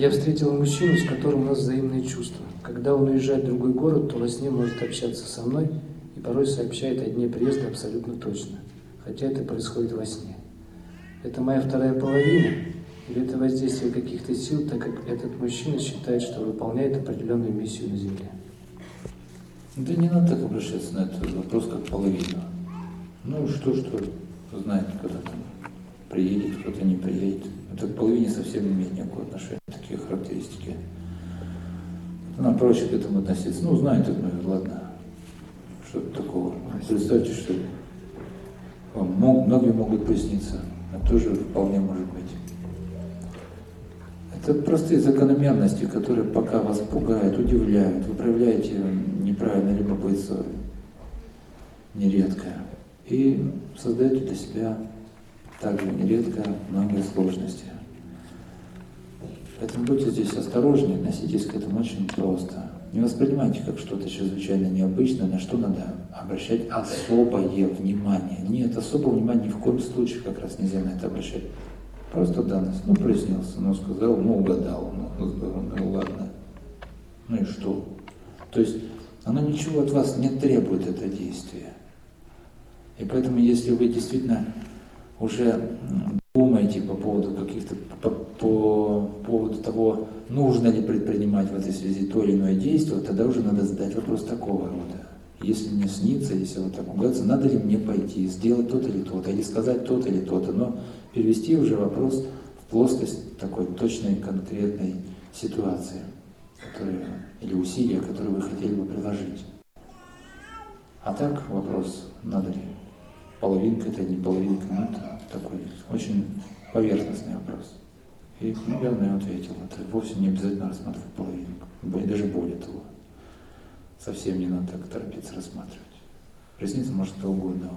Я встретил мужчину, с которым у нас взаимные чувства. Когда он уезжает в другой город, то во сне может общаться со мной и порой сообщает о дне приезда абсолютно точно, хотя это происходит во сне. Это моя вторая половина, или это воздействие каких-то сил, так как этот мужчина считает, что выполняет определенную миссию на Земле. Да не надо так обращаться на этот вопрос, как половина. Ну что, что знает, когда там приедет, кто-то не приедет. Это к половине совсем не имеет никакого отношения, такие характеристики. Нам проще к этому относиться. Ну, знает это, ну, ладно. Что-то такого. Представьте, что вам многие могут присниться, а тоже вполне может быть. Это простые закономерности, которые пока вас пугают, удивляют, вы проявляете неправильное любопытство, нередко, и создаете для себя также нередко многие сложности. Поэтому будьте здесь осторожнее, относитесь к этому очень просто. Не воспринимайте как что-то чрезвычайно необычное, на что надо обращать особое внимание. Нет, особого внимания ни в коем случае как раз нельзя на это обращать. Просто данность. Ну, приснился, ну, сказал, ну, угадал, ну, ну, ладно. Ну и что? То есть оно ничего от вас не требует, это действие. И поэтому, если вы действительно уже думаете по поводу каких-то, по, по поводу того, нужно ли предпринимать в этой связи то или иное действие, тогда уже надо задать вопрос такого рода. Если мне снится, если вот так угадаться, надо ли мне пойти, сделать то-то или то-то, или сказать то-то или то-то, но перевести уже вопрос в плоскость такой точной, конкретной ситуации, которые, или усилия, которые вы хотели бы приложить. А так вопрос, надо ли половинка это не половинка, ну это такой очень поверхностный вопрос. И, ну, я ответил, это вовсе не обязательно рассматривать половинку, даже более того. Совсем не надо так торопиться рассматривать. Присниться может кто угодно.